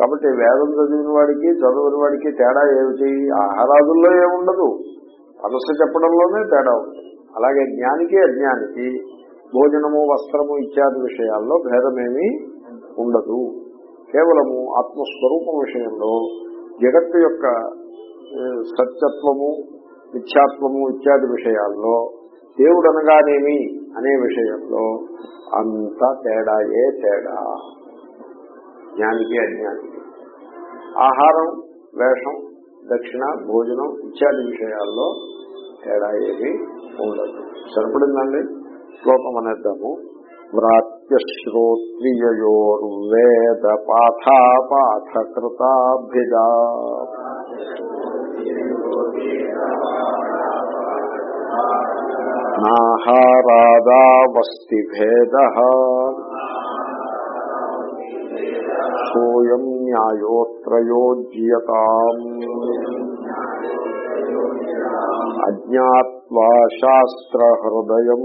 కాబట్టి వేదం చదివిన వాడికి చదవని వాడికి తేడా ఏమిటి? ఆహారాదుల్లో ఏముండదు. మనసు చెప్పడంలోనే తేడా ఉంటుంది. అలాగే జ్ఞానికి అజ్ఞానికి భోజనము వస్త్రము ఇత్యాది విషయాల్లో భేదమేమీ ఉండదు. కేవలము ఆత్మస్వరూపం విషయంలో జగత్తు యొక్క సత్యత్వము మిథ్యాత్వము ఇత్యాది విషయాల్లో దేవుడు అనగానేమి అనే విషయంలో అంత తేడాయే తేడా. జ్ఞానికి అజ్ఞానికి. ఆహారం వేషం దక్షిణ భోజనం ఇత్యాది విషయాల్లో తేడా ఏమి ఉండదు. సరిపడిందండి? శ్లోకం అనేద్దాము. వ్రాత్యశ్రోత్రియోర్వేద పాఠాపాఠకృతాభిజా నాహారాదావస్తి భేద సోయం న్యాయోత్రయోజ్యత అజ్ఞావా శాస్త్రహృదయం.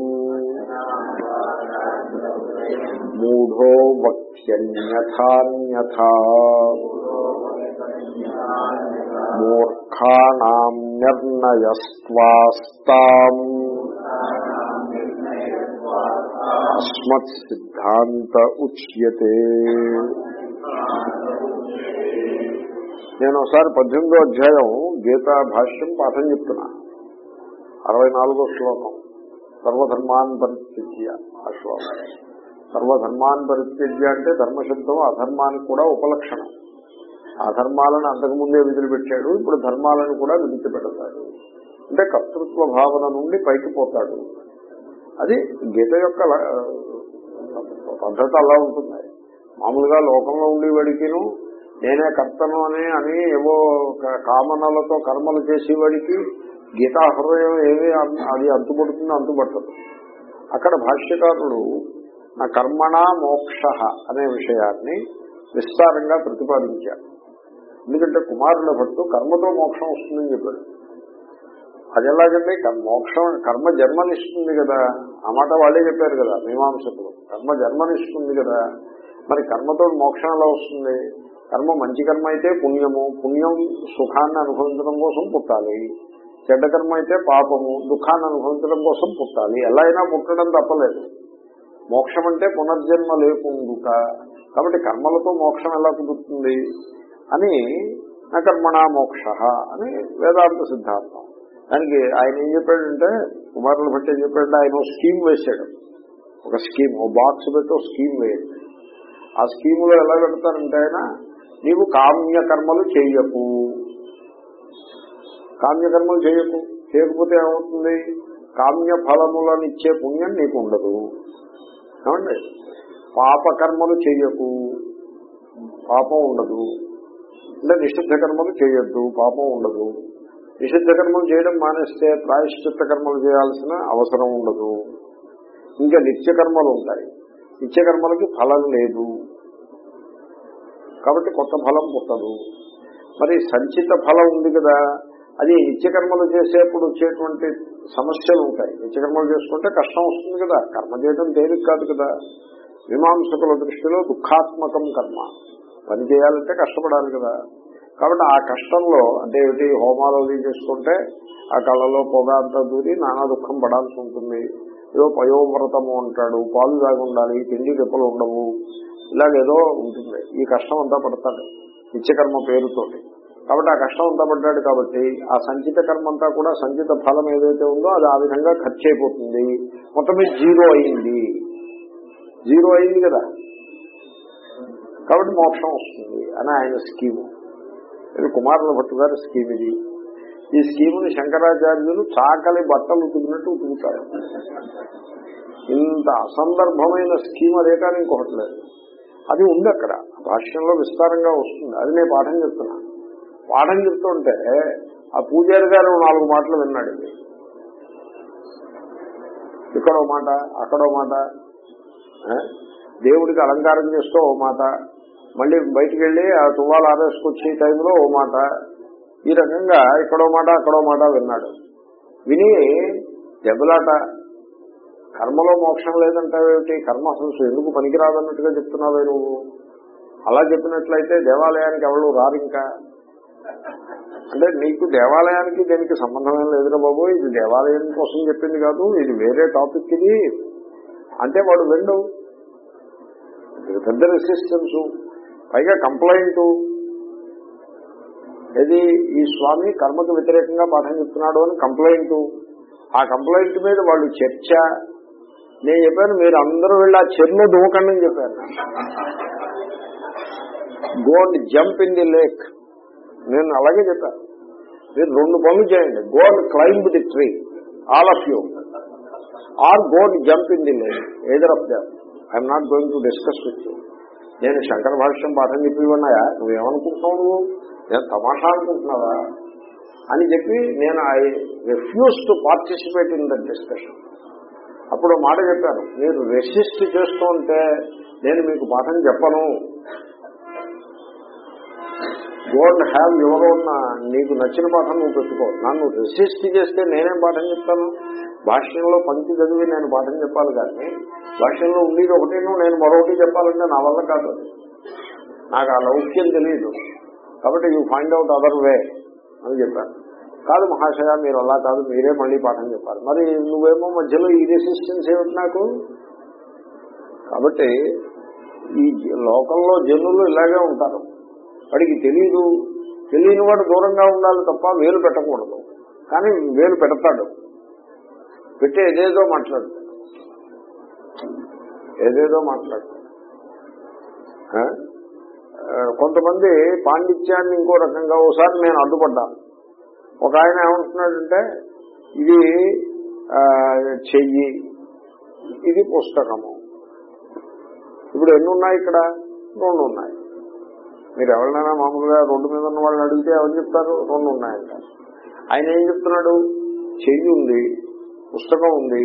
మూఢో వక్ష్యన్యథాన్యథా. మూర్ఖాణం నిర్ణయస్వాస్తాం. అస్మత్ సిద్ధాంత ఉచ్యతే. నేను ఒకసారి పద్దెనిమిదో అధ్యాయం గీతా భాష్యం పాఠం చెప్తున్నా. అరవై నాలుగో శ్లోకం. సర్వధర్మాన్ పరిత్యజ్య ఆ శ్లోకం. సర్వధర్మాన్ పరిత్యజ్య అంటే ధర్మశబ్దం అధర్మానికి కూడా ఉపలక్షణం. అధర్మాలను అంతకుముందే విదిలిపెట్టాడు ఇప్పుడు ధర్మాలను కూడా విడిచిపెడతాడు అంటే కర్తృత్వ భావన నుండి పైకి పోతాడు. అది గీత యొక్క ల- పద్ధతి అలా ఉంటుంది. మామూలుగా లోకంలో ఉండేవాడికిను నేనే కర్తను అని అని ఏవో కామనలతో కర్మలు చేసేవాడికి గీతా హృదయం ఏమి అది అంతుపడుతుంది అంతుపట్టదు. అక్కడ భాష్యకారుడు నా కర్మణ మోక్ష అనే విషయాన్ని విస్తారంగా ప్రతిపాదించారు ఎందుకంటే కుమారుల భట్టు కర్మతో మోక్షం వస్తుందని చెప్పాడు. అది ఎలాగండి మోక్షం కర్మ జన్మనిస్తుంది కదా. ఆ మాట వాళ్ళే చెప్పారు కదా మీమాంసకులు. కర్మ జన్మనిస్తుంది కదా. మరి కర్మతో మోక్షం ఎలా వస్తుంది? కర్మ మంచి కర్మ అయితే పుణ్యము. పుణ్యం సుఖాన్ని అనుభవించడం కోసం పుట్టాలి. చెడ్డ కర్మ అయితే పాపము. దుఃఖాన్ని అనుభవించడం కోసం పుట్టాలి. ఎలా అయినా పుట్టడం తప్పలేదు. మోక్షం అంటే పునర్జన్మ లేకుండుట కాబట్టి కర్మలతో మోక్షం ఎలా కుదురుతుంది? అని నా కర్మణ మోక్ష అని వేదాంత సిద్ధాంతం. దానికి ఆయన ఏం చెప్పాడంటే కుమారులు బట్టి ఏం చెప్పాడంటే ఆయన ఒక స్కీమ్ వేశాడు. ఒక స్కీమ్ ఓ బాక్స్ పెట్టి స్కీమ్ వేయండి. ఆ స్కీములో ఎలా పెడతారంటే ఆయన నీవు కామ్యకర్మలు చేయకు. కామ్యకర్మలు చేయకు. చేయకపోతే ఏమవుతుంది? కామ్య ఫలములనిచ్చే పుణ్యం నీకు ఉండదు ఏమండి? పాపకర్మలు చేయకు. పాపం ఉండదు. అంటే నిషిద్ధ కర్మలు చేయొద్దు. పాపం ఉండదు. నిషిద్ధ కర్మలు చేయడం మానేస్తే ప్రాయశ్చిత్త కర్మలు చేయాల్సిన అవసరం ఉండదు. ఇంకా నిత్య కర్మలు ఉంటాయి. నిత్య కర్మలకి ఫలం లేదు. కాబట్టి కొత్త ఫలం పుట్టదు. మరి సంచిత ఫలం ఉంది కదా అది నిత్యకర్మలు చేసేప్పుడు వచ్చేటువంటి సమస్యలు ఉంటాయి. నిత్యకర్మలు చేసుకుంటే కష్టం వస్తుంది కదా కర్మ చేయడం దేనికి కాదు కదా. మీమాంసకుల దృష్టిలో దుఃఖాత్మకం కర్మ. పని చేయాలంటే కష్టపడాలి కదా. కాబట్టి ఆ కష్టంలో అంటే ఏమిటి హోమాలు చేసుకుంటే ఆ కళ్ళలో పొగ అంతా దూరి నానా దుఃఖం పడాల్సి ఉంటుంది. ఏదో పయోవ్రతము అంటాడు పాలు తాగుండాలి ఉండాలి తిండి దెబ్బలు ఉండవు ఇలాగేదో ఉంటుంది. ఈ కష్టం అంతా పడతాడు నిత్యకర్మ పేరుతోటి. కాబట్టి ఆ కష్టం అంతా పడ్డాడు కాబట్టి ఆ సంచిత కర్మ అంతా కూడా సంచిత ఫలం ఏదైతే ఉందో అది ఆ విధంగా ఖర్చు అయిపోతుంది. మొత్తం మీద జీరో అయింది. జీరో అయింది కదా. కాబట్టి మోక్షం వస్తుంది అని ఆయన స్కీము. ఇది కుమారుల భట్టు గారి స్కీమ్ ఇది. ఈ స్కీముని శంకరాచార్యులు చాకలి బట్టలు ఉతుకున్నట్టు ఉతుకుతారు. ఇంత అసందర్భమైన స్కీమ్ అదే కానీ ఇంకొకటి లేదు అది ఉంది అక్కడ. భాష్యంలో విస్తారంగా వస్తుంది. అది నేను పాఠం చెప్తున్నా. పాఠం చెప్తుంటే ఆ పూజారి గారు నాలుగు మాటలు విన్నాడు. ఇది. మాట అక్కడో మాట దేవుడికి అలంకారం చేస్తూ ఓ మాట మళ్ళీ బయటికి వెళ్ళి ఆ తువ్వాలు ఆరేసుకొచ్చే టైంలో ఓ మాట ఈ రకంగా ఇక్కడో మాట అక్కడో మాట విన్నాడు. విని దెబ్బలాట కర్మలో మోక్షం లేదంటావేమిటి? కర్మ అసలు ఎందుకు పనికిరాదన్నట్టుగా చెప్తున్నావే నువ్వు? అలా చెప్పినట్లయితే దేవాలయానికి ఎవరు రారు ఇంకా? అంటే నీకు దేవాలయానికి దీనికి సంబంధం లేదురా బాబు ఇది దేవాలయం కోసం చెప్పింది కాదు ఇది వేరే టాపిక్ ఇది. అంటే వాడు వెండు. పెద్ద రెసిస్టెన్స్ పైగా కంప్లైంట్. ఇది ఈ స్వామి కర్మకు వ్యతిరేకంగా పాఠం చెప్తున్నాడు అని కంప్లైంట్. ఆ కంప్లైంట్ మీద వాళ్ళు చర్చ. నేను చెప్పాను మీరు అందరూ వెళ్ళి ఆ చెరులో దూకండి అని చెప్పాను. Go and jump in the lake నేను అలాగే చెప్పాను మీరు రెండు పనులు చేయండి. Go and climb the tree all of you are go and jump in the lake either of them I'm not going to discuss with you నేను శంకర భాష్యం పాఠం చెప్పి ఉన్నాయా నువ్వేమనుకుంటున్నావు? నేను తమాషా అనుకుంటున్నారా అని చెప్పి నేను I refuse to participate in the discussion అప్పుడు మాట చెప్పాను మీరు రెసిస్ట్ చేస్తూ ఉంటే నేను మీకు పాఠం చెప్పను. డోంట్ హ్యావ్ యువర్ ఉన్న నీకు నచ్చిన పాఠం నువ్వు పెట్టుకో. నన్ను రెసిస్ట్ చేస్తే నేనేం పాఠం చెప్తాను? భాష్యంలో పంక్తి చదివి నేను పాఠం చెప్పాలి కానీ భాష్యంలో ఉండేది ఒకటి నేను మరొకటి చెప్పాలంటే నా వల్ల కాదు నాకు ఆ లౌక్యం తెలియదు. కాబట్టి you find out other way అని చెప్పారు. కాదు మహాశయ మీరు అలా కాదు మీరే మళ్ళీ పాఠం చెప్పాలి. మరి నువ్వేమో మధ్యలో ఈ రెసిస్టెన్స్ ఏమిటి నాకు? కాబట్టి ఈ లోకంలో జనులు ఇలాగే ఉంటారు. వాడికి తెలియదు తెలియని వాడు దూరంగా ఉండాలి తప్ప వేలు పెట్టకూడదు. కానీ వేలు పెడతాడు. పెట్టి ఏదేదో మాట్లాడతాడు ఏదేదో మాట్లాడతాడు కొంతమంది పాండిత్యాన్ని ఇంకో రకంగా ఓసారి నేను అడ్డుపడ్డాను ఒక ఆయన ఏమంటున్నాడంటే ఇది చెయ్యి ఇది పుస్తకము. ఇప్పుడు ఎన్ని ఉన్నాయి ఇక్కడ? రెండు ఉన్నాయి మీరు ఎవరినైనా మామూలుగా రోడ్డు మీద ఉన్న వాళ్ళని అడిగితే ఎవరు చెప్తారు? రెండు ఉన్నాయంట ఆయన ఏం చెప్తున్నాడు? చెయ్యి ఉంది పుస్తకం ఉంది.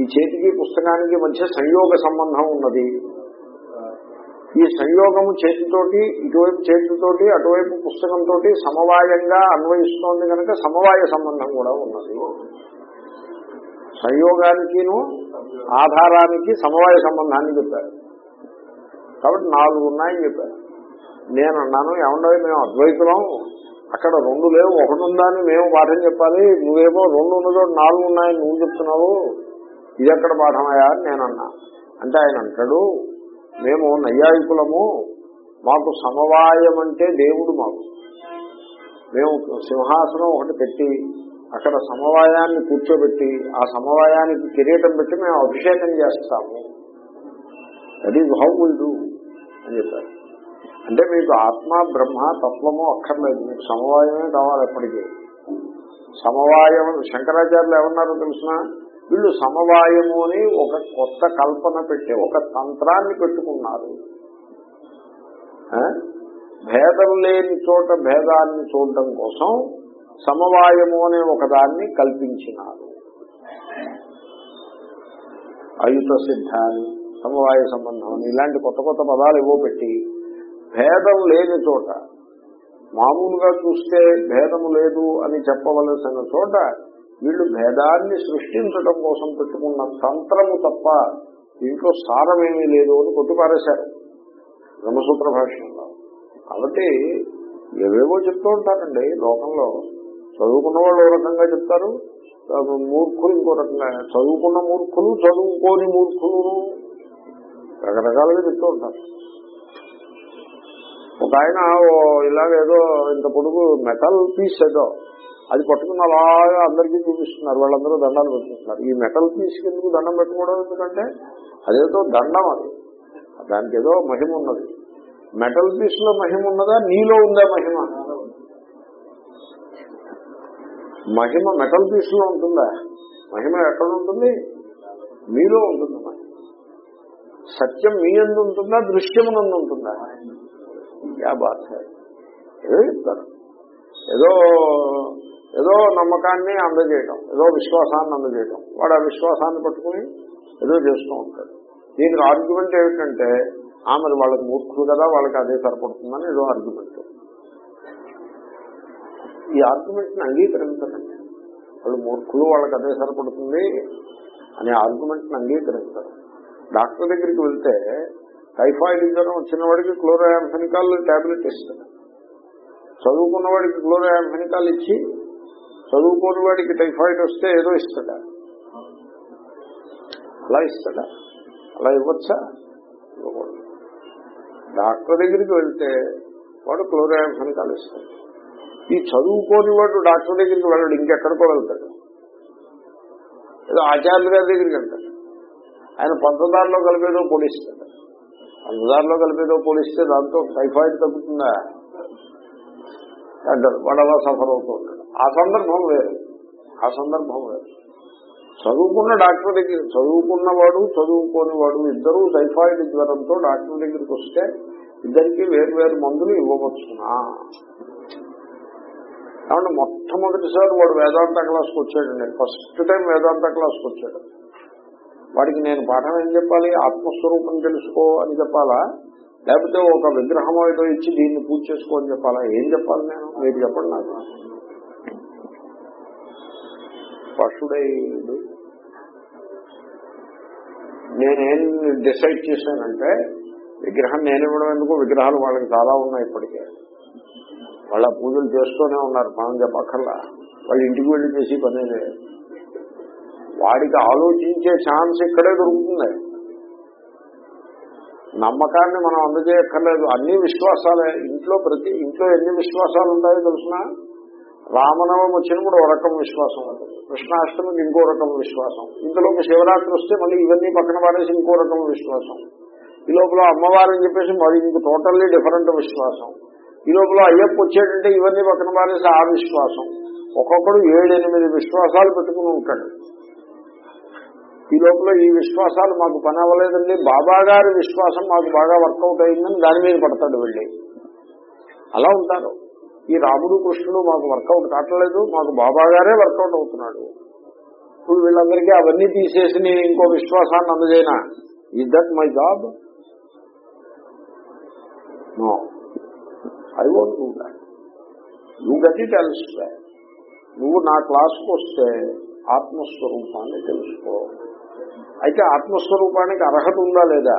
ఈ చేతికి పుస్తకానికి మధ్య సంయోగ సంబంధం ఉన్నది. ఈ సంయోగము చేతితోటి ఇటువైపు చేతితోటి అటువైపు పుస్తకంతో సమవాయంగా అన్వయిస్తోంది కనుక సమవాయ సంబంధం కూడా ఉన్నది. సంయోగానికిను ఆధారానికి సమవాయ సంబంధాన్ని చెప్పారు. కాబట్టి నాలుగు ఉన్నాయని చెప్పారు. నేను అన్నాను ఏమన్నా మేము అద్వైతులం అక్కడ రెండు లేవు ఒకటి ఉందని మేము పాఠం చెప్పాలి నువ్వేమో రెండు ఉన్నదో నాలుగు ఉన్నాయని నువ్వు చెప్తున్నావు ఇది ఎక్కడ పాఠమయ్యా అని నేను అన్నా అంటే ఆయన అంటాడు మేము నైయాయికులము మాకు సమవాయం అంటే దేవుడు మాకు. మేము సింహాసనం ఒకటి పెట్టి అక్కడ సమవాయాన్ని కూర్చోబెట్టి ఆ సమవాయానికి కిరీటం పెట్టి మేము అభిషేకం చేస్తాము. That is how will do అని చెప్పారు. అంటే మీకు ఆత్మ బ్రహ్మ తత్వము అక్కర్లేదు. మీకు సమవాయమే కావాలి ఎప్పటికీ. సమవాయం శంకరాచార్యులు ఏమన్నారో తెలిసిన? వీళ్ళు సమవాయము అని ఒక కొత్త కల్పన పెట్టి ఒక తంత్రాన్ని పెట్టుకున్నారు ఆ? భేదం లేని చోట భేదాన్ని చూడడం కోసం సమవాయము అనే ఒకదాన్ని కల్పించినారు అయుత సిద్ధాన్ని సమవాయ సంబంధం ఇలాంటి కొత్త కొత్త పదాలు ఇవో పెట్టి భేదం లేని చోట మామూలుగా చూస్తే భేదము లేదు అని చెప్పవలసిన చోట వీళ్ళు భేదాన్ని సృష్టించడం కోసం పెట్టుకున్న తంత్రము తప్ప దీంట్లో సారమేమీ లేదు అని కొట్టిపారేశారు. బ్రహ్మసూత్ర భాష్యంలో. కాబట్టి ఏవేవో చెప్తూ ఉంటారండి లోకంలో. చదువుకున్న వాళ్ళు ఓ రకంగా చెప్తారు? మూర్ఖులు ఇంకో రకంగా. చదువుకున్న మూర్ఖులు చదువుకోని మూర్ఖులు. రకరకాలుగా చెప్తూ ఉంటారు. ఒక ఆయన ఓ ఇలాగేదో ఇంత పొడుగు మెటల్ పీస్ ఏదో అది పట్టుకుని అలాగా అందరికీ చూపిస్తున్నారు. వాళ్ళందరూ దండాలు పెట్టుకుంటున్నారు. ఈ మెటల్ తీసుకెందుకు ఎందుకు దండం పెట్టుకోవడం ఎందుకంటే అదేదో దండం అది. దానికి ఏదో మహిమ ఉన్నది. మెటల్ పీస్లో మహిమ ఉన్నదా? నీలో ఉందా మహిమ? మహిమ మెటల్ పీస్లో ఉంటుందా? మహిమ ఎక్కడ ఉంటుంది? మీలో ఉంటుంది మహిమ? సత్యం మీ ఎందు ఉంటుందా? దృశ్యమునందు ఉంటుందా? యా బాత్ ఏదో చెప్తారు. ఏదో ఏదో నమ్మకాన్ని అందజేయటం ఏదో విశ్వాసాన్ని అందజేయటం. వాడు ఆ విశ్వాసాన్ని పట్టుకుని ఏదో చేస్తూ ఉంటాడు. దీనికి ఆర్గ్యుమెంట్ ఏమిటంటే ఆమె వాళ్ళకి మూర్ఖులు కదా వాళ్ళకి అదే సరిపడుతుందని ఏదో ఆర్గ్యుమెంట్ ఈ ఆర్గ్యుమెంట్ని అంగీకరించరండి వాళ్ళు మూర్ఖులు వాళ్ళకి అదే సరిపడుతుంది అనే ఆర్గ్యుమెంట్ని అంగీకరించరు డాక్టర్ దగ్గరికి వెళ్తే టైఫాయిడ్ జ్వరం వచ్చిన వాడికి క్లోరోయాంఫెనికాల్ టాబ్లెట్ ఇస్తాడు చదువుకున్న వాడికి క్లోరోయాంఫెనికాల్ ఇచ్చి చదువుకోని వాడికి టైఫాయిడ్ వస్తే ఏదో ఇస్తాడా? అలా ఇస్తాడా? అలా ఇవ్వచ్చా? డాక్టర్ దగ్గరికి వెళ్తే వాడు క్లోరోయాంఫెనికాల్ కలుస్తాడు. ఈ చదువుకోని వాడు డాక్టర్ దగ్గరికి వెళ్ళాడు ఇంకెక్కడికో వెళ్తాడు. ఏదో ఆచార్య గారి దగ్గరికి వెళ్తాడు. ఆయన పంచదారలో కలిపేదో పొడిస్తాడు పంచదారలో కలిపేదో పొడిస్తే దాంతో టైఫాయిడ్ తగ్గుతుందా? అంటారు. వాడు అలా సఫర్ అవుతూ ఉంటాడు. ఆ సందర్భం వేరు. ఆ సందర్భం వేరు. చదువుకున్న డాక్టర్ దగ్గర చదువుకున్నవాడు చదువుకోని వాడు ఇద్దరూ టైఫాయిడ్ జ్వరంతో డాక్టర్ దగ్గరికి వస్తే ఇద్దరికి వేరు వేరు మందులు ఇవ్వవచ్చునా? కాబట్టి మొట్టమొదటిసారి వాడు వేదాంత క్లాస్కి వచ్చాడండి. ఫస్ట్ టైం వేదాంత క్లాస్కి వచ్చాడు. వాడికి నేను పాఠం ఏం చెప్పాలి? ఆత్మస్వరూపం తెలుసుకో అని చెప్పాలా? లేకపోతే ఒక విగ్రహం ఏదో ఇచ్చి దీన్ని పూజ చేసుకో అని చెప్పాలా? ఏం చెప్పాలి నేను? మీరు చెప్పండి నాకు. పశుడైడు. నేనేం డిసైడ్ చేశానంటే విగ్రహం నేను ఇవ్వడం ఎందుకు విగ్రహాలు వాళ్ళకి చాలా ఉన్నాయి ఇప్పటికే. వాళ్ళ పూజలు చేస్తూనే ఉన్నారు మనం చెప్పక్కర్లా వాళ్ళు ఇంటికి వెళ్ళి చేసి పనేదే వాడికి ఆలోచించే ఛాన్స్ ఇక్కడే దొరుకుతుంది. నమ్మకాన్ని మనం అందజేయక్కర్లేదు. అన్ని విశ్వాసాలే. ఇంట్లో ప్రతి ఇంట్లో ఎన్ని విశ్వాసాలు ఉంటాయో తెలుసినా? రామనవం వచ్చినప్పుడు ఒక రకం విశ్వాసం ఉంటుంది కృష్ణాష్టమికి ఇంకో రకం విశ్వాసం. ఇంతలోకి శివరాత్రి వస్తే మళ్ళీ ఇవన్నీ పక్కన పారేసి ఇంకో రకం విశ్వాసం. ఈ లోపల అమ్మవారని చెప్పేసి మరి ఇంక టోటల్లీ డిఫరెంట్ విశ్వాసం. ఈ లోపల అయ్యప్ప వచ్చేటంటే ఇవన్నీ పక్కన పారేసి ఆ విశ్వాసం. ఒక్కొక్కడు ఏడెనిమిది విశ్వాసాలు పెట్టుకుని ఉంటాడు. ఈ లోపల ఈ విశ్వాసాలు మాకు పని అవ్వలేదండి. బాబా గారి విశ్వాసం మాకు బాగా వర్కౌట్ అయిందని దాని మీద పడతాడు వెళ్ళి. అలా ఉంటారు. ఈ రాముడు కృష్ణుడు మాకు వర్కౌట్ కావట్లేదు మాకు బాబా గారే వర్కౌట్ అవుతున్నాడు. ఇప్పుడు వీళ్ళందరికీ అవన్నీ తీసేసి నేను ఇంకో విశ్వాసాన్ని అందజేయనా? Is that my job no I won't do that నువ్వు గట్టి తెలుసు నువ్వు నా క్లాస్కి వస్తే ఆత్మస్వరూపాన్ని తెలుసుకో. అయితే ఆత్మస్వరూపానికి అర్హత ఉందా లేదా?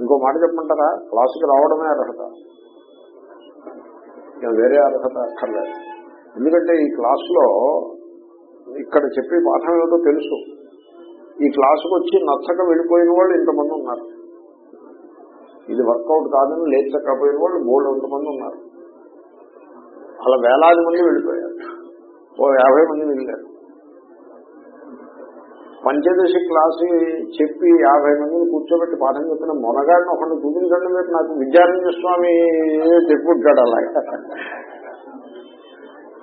ఇంకో మాట చెప్పమంటారా? క్లాసుకి రావడమే అర్హత. వేరే అర్హత అక్కర్లేదు. ఎందుకంటే ఈ క్లాసులో ఇక్కడ చెప్పే పాఠం ఏదో తెలుసు. ఈ క్లాసుకు వచ్చి నచ్చక వెళ్ళిపోయిన వాళ్ళు ఇంతమంది ఉన్నారు. ఇది వర్కౌట్ కాదని లేచకపోయిన వాళ్ళు మూడు ఇంతమంది ఉన్నారు. అలా వేలాది మంది వెళ్ళిపోయారు. ఓ యాభై మంది వెళ్ళారు. పంచదశి క్లాసు చెప్పి యాభై మందిని కూర్చోబెట్టి పాఠం చెప్పిన మొనగాడిని ఒకటి చూపించండి మీరు నాకు విద్యారణ్య స్వామి చెప్పుకుంటాడు అలాగా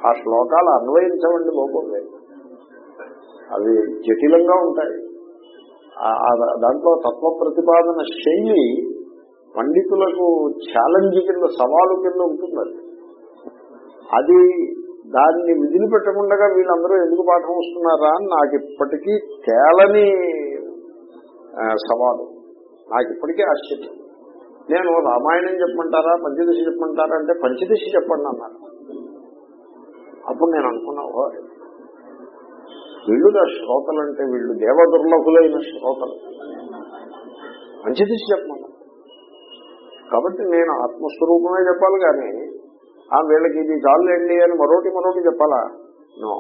ఆ శ్లోకాలు అన్వయించవండి బాబోయ్ అవి జటిలంగా ఉంటాయి. దాంట్లో తత్వ ప్రతిపాదన శైలి పండితులకు ఛాలెంజ్ కింద సవాలు కింద ఉంటుంది అది దాన్ని విధులు పెట్టకుండా వీళ్ళందరూ ఎందుకు పాఠం వస్తున్నారా అని నాకు ఇప్పటికీ తేలని సవాలు. నాకు ఇప్పటికీ ఆశ్చర్యం. నేను రామాయణం చెప్పమంటారా పంచదశ చెప్పమంటారా అంటే పంచదశ చెప్పండి అన్నారు. అప్పుడు నేను అనుకున్నా వీళ్ళుగా వీళ్ళు నా శ్రోతలు అంటే వీళ్ళు దేవదుర్లభులైన శ్రోతలు. పంచదశ చెప్పమన్నా కాబట్టి నేను ఆత్మస్వరూపమే చెప్పాలి కానీ ఆ వీళ్ళకి ఇది చాలండి అని మరోటి మరోటి చెప్పాలా? నో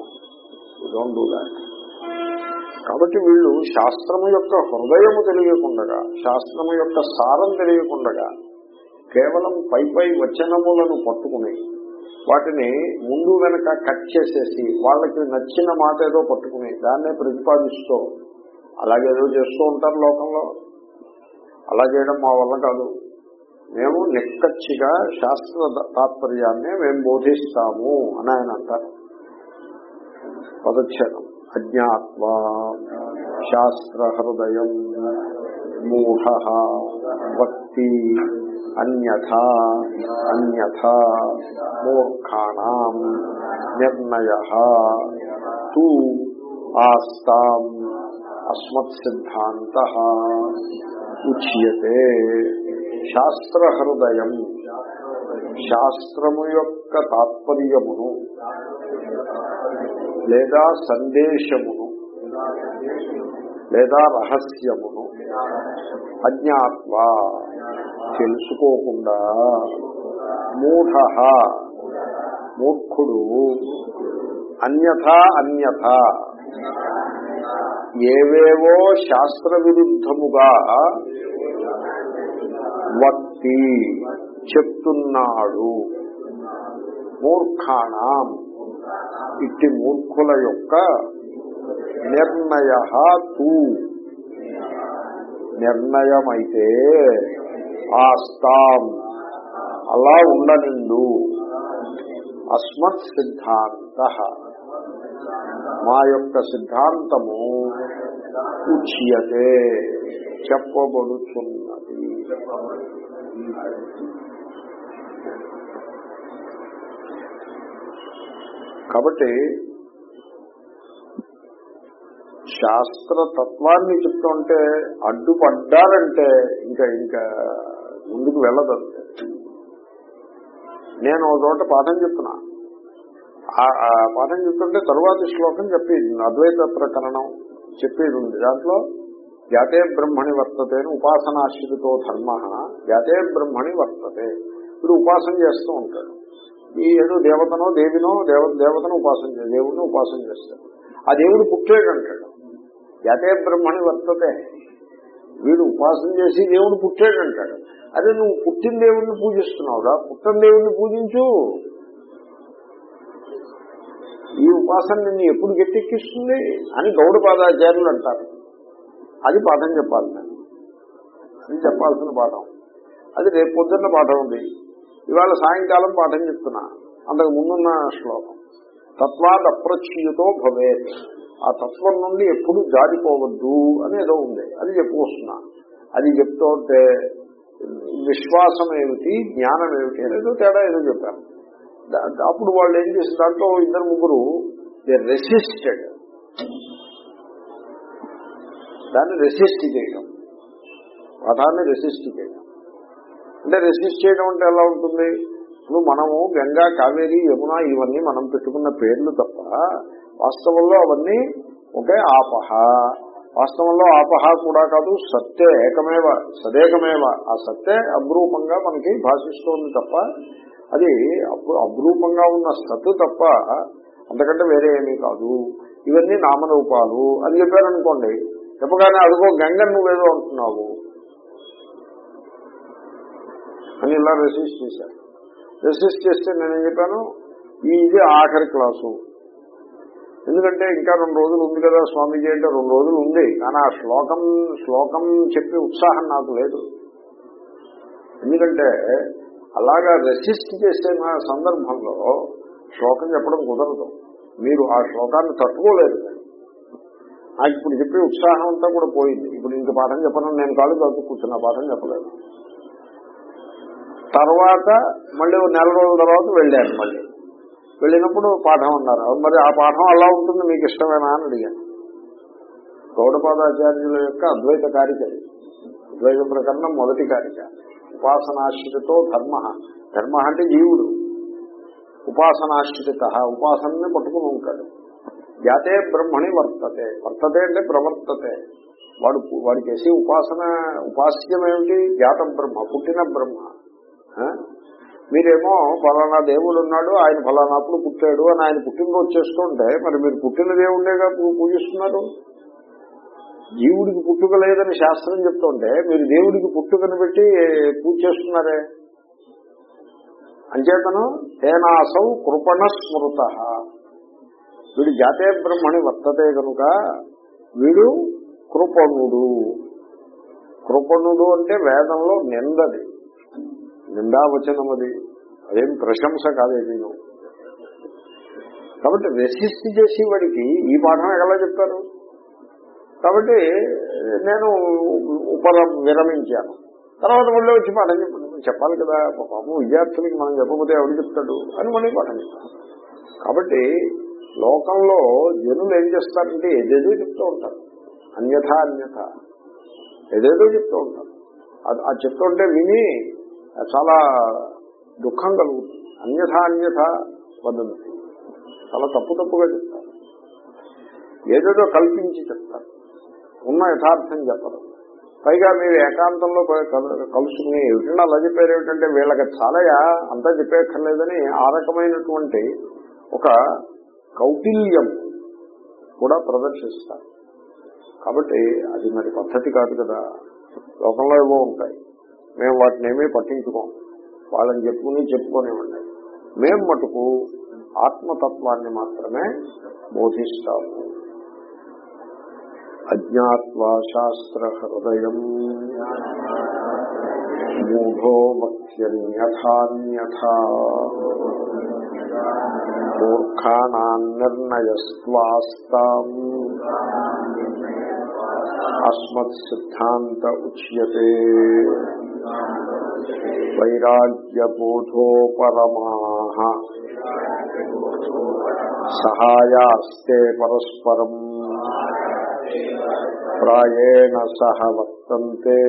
డోంట్ డూ దాట్ కాబట్టి వీళ్ళు శాస్త్రము యొక్క హృదయము తెలియకుండగా శాస్త్రము యొక్క సారం తెలియకుండగా కేవలం పై పై వచనములను పట్టుకుని వాటిని ముందు వెనక కట్ చేసేసి వాళ్ళకి నచ్చిన మాట ఏదో పట్టుకుని దాన్నే ప్రతిపాదిస్తూ అలాగేదో చేస్తూ ఉంటారు లోకంలో. అలా చేయడం మా వల్ల కాదు. మేము నిక్కచ్చిగా శాస్త్ర తాత్పర్యాన్ని మేము బోధిస్తాము అని ఆయన అంటారు. పదచ్ఛేదం. అజ్ఞాత్వా శాస్త్ర హృదయం మూఢ భక్తి అన్యథ అన్యథ మూర్ఖాణం నిర్ణయ తు ఆస్తాం అస్మత్ సిద్ధాంత ఉచ్యతే శాస్త్ర హృదయం శాస్త్రము యొక్క తాత్పర్యమును లేదా సందేశమును లేదా రహస్యమును అజ్ఞాత్వ తెలుసుకోకుండా మూఢ మూర్ఖుడు అన్యథ అన్యథ ఏవేవో శాస్త్ర విరుద్ధముగా వక్తి చెప్తున్నాడు. మూర్ఖాణం. ఇట్టి మూర్ఖుల యొక్క నిర్ణయ తూ. నిర్ణయమైతే ఆస్తాం. అలా ఉండనిండు అస్మత్ సిద్ధాంత. మా యొక్క సిద్ధాంతము ఉచ్యతే చెప్పబడుచున్నది. కాబట్టి శాస్త్ర తత్వాన్ని చెప్తుంటే అడ్డుపడ్డారంటే ఇంకా ఇంకా ముందుకు వెళ్ళదు నేను ఒక చోట పాఠం చెప్తున్నా. ఆ- పాఠం చెప్తుంటే తరువాతి శ్లోకం చెప్పేది అద్వైత ప్రకరణం చెప్పేది ఉంది. దాంట్లో జాతే బ్రహ్మణి వర్తతే అని ఉపాసనాశ్రితో ధర్మ జాతే బ్రహ్మణి వర్తతే. ఇప్పుడు ఉపాసన చేస్తూ ఉంటాడు. ఈ ఏదో దేవతనో దేవినో దేవ దేవతను ఉపాసన చే దేవుడిని ఉపాసన చేస్తాడు. ఆ దేవుడు పుట్టేటంటాడు. జాతే బ్రహ్మణి వర్తతే. వీడు ఉపాసన చేసి దేవుడు పుట్టేటంటాడు. అదే నువ్వు పుట్టిన దేవుడిని పూజిస్తున్నావురా పుట్టిన దేవుడిని పూజించు. ఈ ఉపాసన నిన్ను ఎప్పుడు గట్టెక్కిస్తుంది అని గౌడపాదాచార్యులు అంటారు. అది పాఠం చెప్పాలి. నేను ఇది చెప్పాల్సిన పాఠం. అది రేపు పొద్దున్న పాఠం ఉంది. ఇవాళ సాయంకాలం పాఠం చెప్తున్నా. అంతకు ముందున్న శ్లోకం. తత్వాద్ అప్రచ్యుతో భవే ఆ తత్వం నుండి ఎప్పుడు జారిపోవద్దు అని ఏదో ఉంది. అది చెప్పుకొస్తున్నా అది చెప్తుంటే విశ్వాసం ఏమిటి జ్ఞానం ఏమిటి అనేదో తేడా ఏదో చెప్పాను అప్పుడు వాళ్ళు ఏం చేసిన దాంట్లో ఇద్దరు ముగ్గురు దే రెసిస్టెడ్ దాన్ని రెసిస్ట్ చేయడం. పదాన్ని రెసిస్ట్ చేయడం. అంటే రెసిస్ట్ చేయడం అంటే ఎలా ఉంటుంది? ఇప్పుడు మనము గంగా కావేరి యమున ఇవన్నీ మనం పెట్టుకున్న పేర్లు తప్ప వాస్తవంలో అవన్నీ ఒకే ఆపహ. వాస్తవంలో ఆపహ కూడా కాదు సత్తే ఏకమేవ సదేకమేవ. ఆ సత్తే అభ్రూపంగా మనకి భాషిస్తోంది తప్ప అది అభ్రూ- అభ్రూపంగా ఉన్న సత్తు తప్ప అంతకంటే వేరే ఏమీ కాదు. ఇవన్నీ నామరూపాలు అని చెప్పారనుకోండి చెప్పగానే అదిగో గంగ నువ్వేదో అంటున్నావు అని ఇలా రెసిస్ట్ చేశాను రెసిస్ట్ చేస్తే నేనేం చెప్పాను? ఈ ఇది ఆఖరి క్లాసు. ఎందుకంటే ఇంకా రెండు రోజులు ఉంది కదా స్వామీజీ అంటే రెండు రోజులు ఉంది. కానీ ఆ శ్లోకం శ్లోకం చెప్పే ఉత్సాహం నాకు లేదు. ఎందుకంటే అలాగా రెసిస్ట్ చేసే సందర్భంలో శ్లోకం చెప్పడం కుదరదు. మీరు ఆ శ్లోకాన్ని తట్టుకోలేరు నాకు ఇప్పుడు చెప్పే ఉత్సాహం అంతా కూడా పోయింది. ఇప్పుడు ఇంక పాఠం చెప్పను నేను కాళ్ళు చదువు కూర్చున్నా పాఠం చెప్పలేదు. తర్వాత మళ్ళీ ఓ నెల రోజుల తర్వాత వెళ్ళాను మళ్ళీ. వెళ్ళినప్పుడు పాఠం అన్నారు. మరి ఆ పాఠం అలా ఉంటుంది మీకు ఇష్టమేనా అని అడిగాను గౌడపాదాచార్యుల యొక్క అద్వైత కారిక అద్వైత ప్రకరణం మొదటి కారిక. ఉపాసనాశ్రితో ధర్మ. ధర్మ అంటే జీవుడు. ఉపాసనాశ్రిత. ఉపాసనని పట్టుకుని ఉంటాడు. జాతే బ్రహ్మణి వర్తతే. వర్తతే అంటే ప్రవర్తతే. వాడు వాడికి చేసే ఉపాసన ఉపాస్యం ఏమిటి జాత బ్రహ్మ పుట్టిన బ్రహ్మ. మీరేమో ఫలానా దేవుడు ఉన్నాడు ఆయన ఫలానాప్పుడు పుట్టాడు అని ఆయన పుట్టినరోజు చేస్తుంటే మరి మీరు పుట్టిన దేవుడేగా పూజిస్తున్నారు? జీవుడికి పుట్టుక లేదని శాస్త్రం చెప్తుంటే మీరు దేవుడికి పుట్టుకను పెట్టి పూజ చేస్తున్నారే? అంచేతను తేనాసౌ కృపణ స్మృత. వీడు జాతే బ్రహ్మణి వర్తతే కనుక వీడు కృపణుడు. కృపణుడు అంటే వేదంలో నిందది. నిందావచనం అది అదేం ప్రశంస కాదేది కాబట్టి రెసిస్ట్ చేసి వాడికి ఈ పాఠం ఎలా చెప్తారు? కాబట్టి నేను ఉపర విరమించాను. తర్వాత మళ్ళీ వచ్చి పాఠం చెప్పండి. చెప్పాలి కదా. పాపం విద్యార్థులకి మనం చెప్పకపోతే ఎవరు చెప్తాడు అని మళ్ళీ పాఠం చెప్తాను. కాబట్టి లోకంలో జనులు ఏం చేస్తారంటే ఏదేదో చెప్తూ ఉంటారు. అన్యథ అన్యథ. ఏదేదో చెప్తూ ఉంటారు. అది చెప్తుంటే విని చాలా దుఃఖం కలుగుతుంది. అన్యథ అన్యథ వదంతి చాలా తప్పు తప్పుగా చెప్తారు. ఏదేదో కల్పించి చెప్తారు. ఉన్న యథార్థం చెప్పరు. పైగా మీరు ఏకాంతంలో కలుసుకుని ఏమిటంటే అలా చెప్పారు ఏమిటంటే వీళ్ళకి చాలయా? అంతా చెప్పేక్కర్లేదని ఆ రకమైనటువంటి ఒక కౌటిల్యం కూడా ప్రదర్శిస్తారు. కాబట్టి అది మరి పద్ధతి కాదు కదా. లోకంలో ఏవో ఉంటాయి. మేము వాటిని ఏమీ పట్టించుకోం. వాళ్ళని చెప్పుకుని చెప్పుకోనివ్వండి మేము మటుకు ఆత్మతత్వాన్ని మాత్రమే బోధిస్తాము. అజ్ఞాత్వా శాస్త్ర హృదయం మూఢో మత్స్యన్యథాన్యథా మూర్ఖానాన్నిర్ణయస్వాస్తాం. అస్మత్ సిద్ధాంత ఉచ్యతే. వైరాగ్యబోధోపరమా. సహాయాస్తే పరస్పరం. ప్రాయేణ సహ వర్తంతే.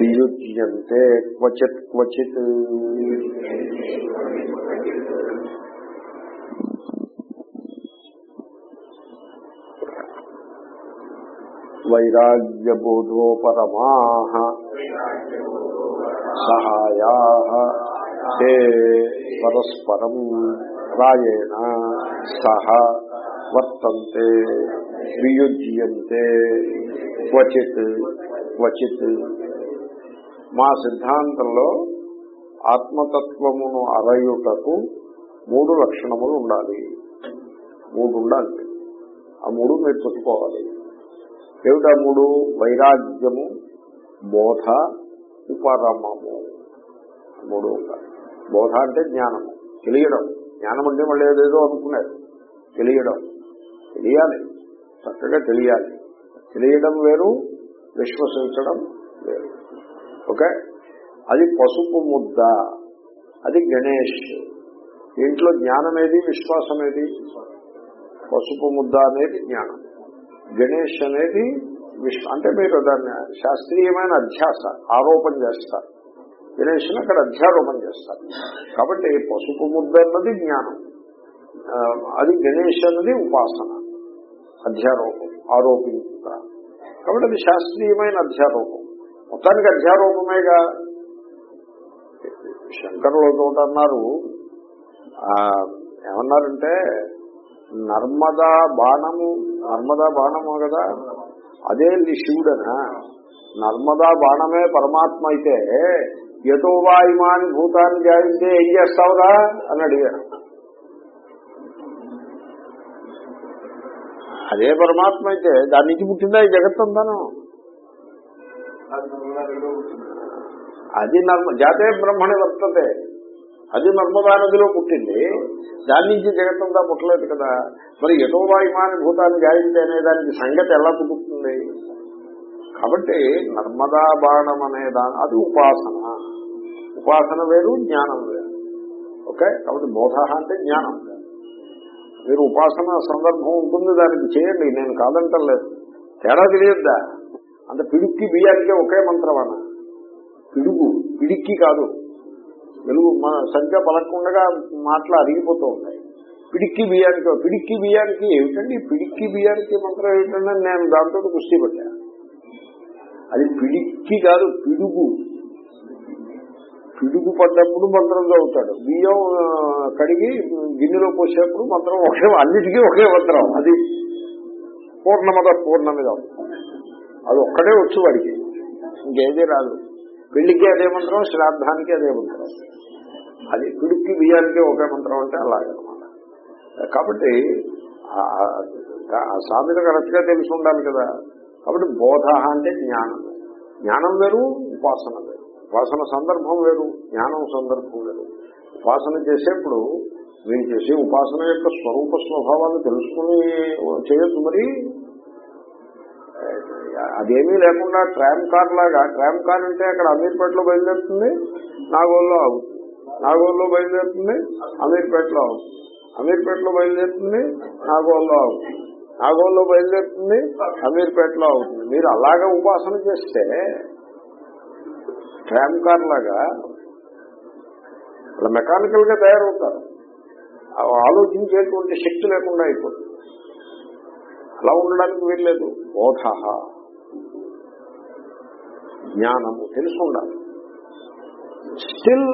వియుజ్యంతే క్వచిత్ క్వచిత్. వైరాగ్యబోధోపరమా సహాయా తే పరస్పరం రాయేణ సహ వర్తంతే వియుజ్యంతే క్వచిత్ క్వచిత్ మా సిద్ధాంతంలో ఆత్మతత్వమును అరయుటకు మూడు లక్షణములు ఉండాలి. మూడు ఉండాలి. ఆ మూడు మీరు చెప్పుకోవాలి ఏమిటా మూడు వైరాగ్యము బోధ ఉపరమము. మూడు బోధ అంటే జ్ఞానము. తెలియడం. జ్ఞానం అంటే మళ్ళీ ఏదేదో అనుకున్నారు. తెలియడం. తెలియాలి. చక్కగా తెలియాలి. తెలియడం వేరు విశ్వసించడం వేరు. ఓకే? అది పసుపు ముద్ద. అది గణేష్. దీంట్లో జ్ఞానం ఏది విశ్వాసం ఏది పసుపు ముద్ద అనేది జ్ఞానం. గణేష్ అనేది విశ్వ అంటే మీరు దాన్ని శాస్త్రీయమైన అధ్యాస ఆరోపణ చేస్తారు. గణేష్ని అక్కడ అధ్యారోపణ చేస్తారు. కాబట్టి పసుపు ముద్ద అన్నది జ్ఞానం. అది గణేష్ అన్నది ఉపాసన. అధ్యారోపం ఆరోపించుట. కాబట్టి అది శాస్త్రీయమైన అధ్యారోపం మొత్తానికి అధ్యారోపమేగా శంకరులు ఒక అన్నారు ఏమన్నారంటే నర్మదా బాణము నర్మదా బాణము కదా? అదే శివుడనా? నర్మదా బాణమే పరమాత్మ అయితే ఎటో వాయుమాని భూతాన్ని జాయితే ఏం చేస్తావురా? అని అడిగారు అదే పరమాత్మ అయితే దాని నుంచి పుట్టిందా ఈ జగత్తంతాను? అది నర్మ జాతే బ్రహ్మణి వర్తతే. అది నర్మదా నదిలో పుట్టింది. దాని నుంచి జగత్తంతా పుట్టలేదు కదా. మరి ఎటో వాయుమాని భూతాన్ని గాయింది అనే దానికి సంగతి ఎలా పుట్టుతుంది? కాబట్టి నర్మదా బాణం అనే దాని అది ఉపాసన. ఉపాసన వేరు జ్ఞానం వేరు. ఓకే? కాబట్టి బోధ అంటే జ్ఞానం మీరు ఉపాసన సందర్భం ఉంటుంది దానికి చేయండి. నేను కాదంటలేదు. తేడా తెలియద్దా? అంత పిడుక్కి బియ్యానికి ఒకే మంత్రమన పిడుగు పిడిక్కి కాదు. వెలుగు మన సంఖ్య పలకకుండా మాటలు అరిగిపోతూ ఉంటాయి పిడిక్కి బియ్యానికి పిడిక్కి బియ్యానికి ఏమిటండి? పిడిక్కి బియ్యానికి మంత్రం ఏమిటంటే నేను దాంతో కుస్తీ పట్టా. అది పిడిక్కి కాదు పిడుగు. పిడుగు పడ్డప్పుడు మంత్రం చదువుతాడు. బియ్యం కడిగి గిన్నెలో పోసేప్పుడు మంత్రం ఒకే అన్నిటికీ ఒకే మంత్రం. అది పూర్ణమద పూర్ణమిదం. అది ఒక్కడే వచ్చు వాడికి. ఇంకేది రాదు. పెళ్ళికి అదే మంత్రం శ్రాద్ధానికి అదే మంత్రం. అది పిడికి బియ్యానికి ఒకే మంత్రం అంటే అలాగనమాట కాబట్టి ఆ- ఆ- సామెత తెలిసి ఉండాలి కదా. కాబట్టి బోధ అంటే జ్ఞానం. జ్ఞానం వేరు ఉపాసన వేరు. ఉపాసన సందర్భం వేరు జ్ఞానం సందర్భం వేరు. ఉపాసన చేసేప్పుడు మీరు చేసే ఉపాసన యొక్క స్వరూప స్వభావాలు తెలుసుకుని చేయొచ్చు మరి. అదేమీ లేకుండా ట్రామ్ కార్ లాగా ట్రామ్ కార్ అంటే అక్కడ అమీర్పేటలో బయలుదేరుతుంది నాగోల్లో ఆగుతుంది. నాగోల్లో బయలుదేరుతుంది అమీర్పేటలో ఆగుతుంది. అమీర్పేటలో బయలుదేరుతుంది నాగోల్లో ఆగుతుంది. నాగోల్లో బయలుదేరుతుంది అమీర్పేటలో అవుతుంది మీరు అలాగా ఉపాసన చేస్తే ట్రామ్ కార్ లాగా అలా మెకానికల్గా తయారవుతారు ఆలోచించేటువంటి శక్తి లేకుండా అయిపోతుంది. అలా ఉండడానికి వీల్లేదు. బోధ. జ్ఞానము తెలిసి ఉండాలి స్టిల్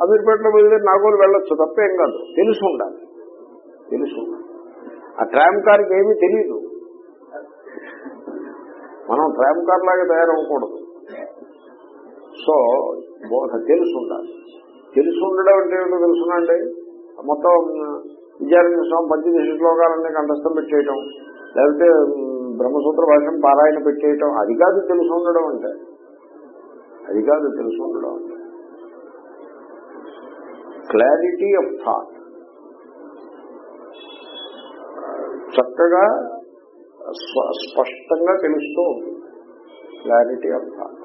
అమీర్పేటలో వెళ్ళి నాగోలు వెళ్ళొచ్చు తప్పేం కాదు. తెలిసి ఉండాలి తెలుసు ఆ ట్రామ్ కార్కి ఏమీ తెలియదు మనం ట్రామ్ కార్ లాగా తయారవ్వకూడదు. సో బోధ తెలిసి ఉండాలి తెలిసి ఉండడం అంటే ఏంటో తెలుసునండి మొత్తం విద్యార్థి స్వామి పంచదశ శ్లోకాలన్నీ కంఠస్థం పెట్టేయటం లేకపోతే బ్రహ్మసూత్ర భాషను పారాయణ పెట్టేయటం అది కాదు తెలుసు ఉండడం అంటే. అది కాదు తెలుసు క్లారిటీ ఆఫ్ థాట్ చక్కగా స్పష్టంగా తెలుస్తూ ఉంటుంది క్లారిటీ ఆఫ్ థాట్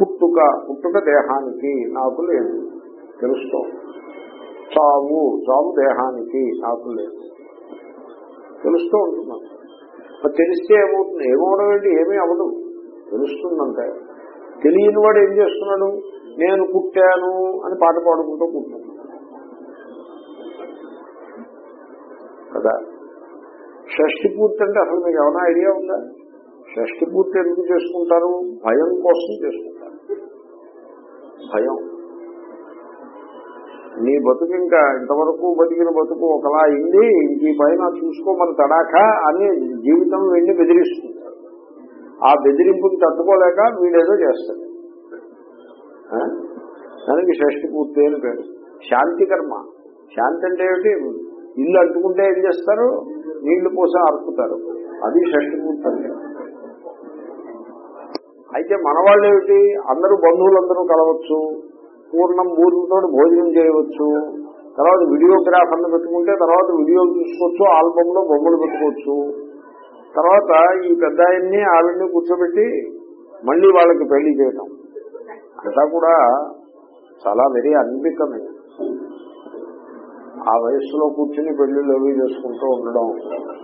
పుట్టుక పుట్టుక దేహానికి నాకు లేదు. తెలుస్తూ చావు చావు దేహానికి నాకు లేదు. తెలుస్తూ ఉంటున్నాను తెలిస్తే ఏమవుతుంది? ఏమవడం ఏంటి? ఏమీ అవ్వదు. తెలుస్తుందంటే తెలియని వాడు ఏం చేస్తున్నాడు? నేను పుట్టాను అని పాట పాడుకుంటూ పుట్టాను కదా? షష్టి పూర్తి అంటే అసలు మీకు ఏమైనా ఐడియా ఉందా? షష్ఠి పూర్తి ఎందుకు చేసుకుంటారు? భయం కోసం చేసుకుంటారు. భయం. నీ బతుకు ఇంకా ఇంతవరకు బతికిన బతుకు ఒకలా అయింది ఇంక పైన చూసుకోమని తడాక అని జీవితం వెళ్ళి బెదిరిస్తుంది. ఆ బెదిరింపుని తట్టుకోలేక వీడేదో చేస్తాడు. దానికి షష్టి పూర్తి అని పేరు. శాంతి కర్మ. శాంతి అంటే ఏమిటి? ఇల్లు అంటుకుంటే ఏం చేస్తారు? నీళ్ళు పోసా అరుపుతారు అది షష్టి పూర్తి అంటే. అయితే మన వాళ్ళు ఏమిటి? అందరూ బంధువులందరూ కలవచ్చు. పూర్ణం ఊరితో భోజనం చేయవచ్చు. తర్వాత వీడియోగ్రాఫర్ని పెట్టుకుంటే తర్వాత వీడియోలు చూసుకోవచ్చు ఆల్బమ్లో బొమ్మలు పెట్టుకోవచ్చు. తర్వాత ఈ పెద్ద ఆయన్ని ఆవిడ్ని కూర్చోబెట్టి మళ్ళీ వాళ్ళకి పెళ్ళి చేయటం. అంతా కూడా చాలా వెరీ అన్బికమింగ్ ఆ వయస్సులో కూర్చుని పెళ్ళిళ్ళు అవి చేసుకుంటూ ఉండడం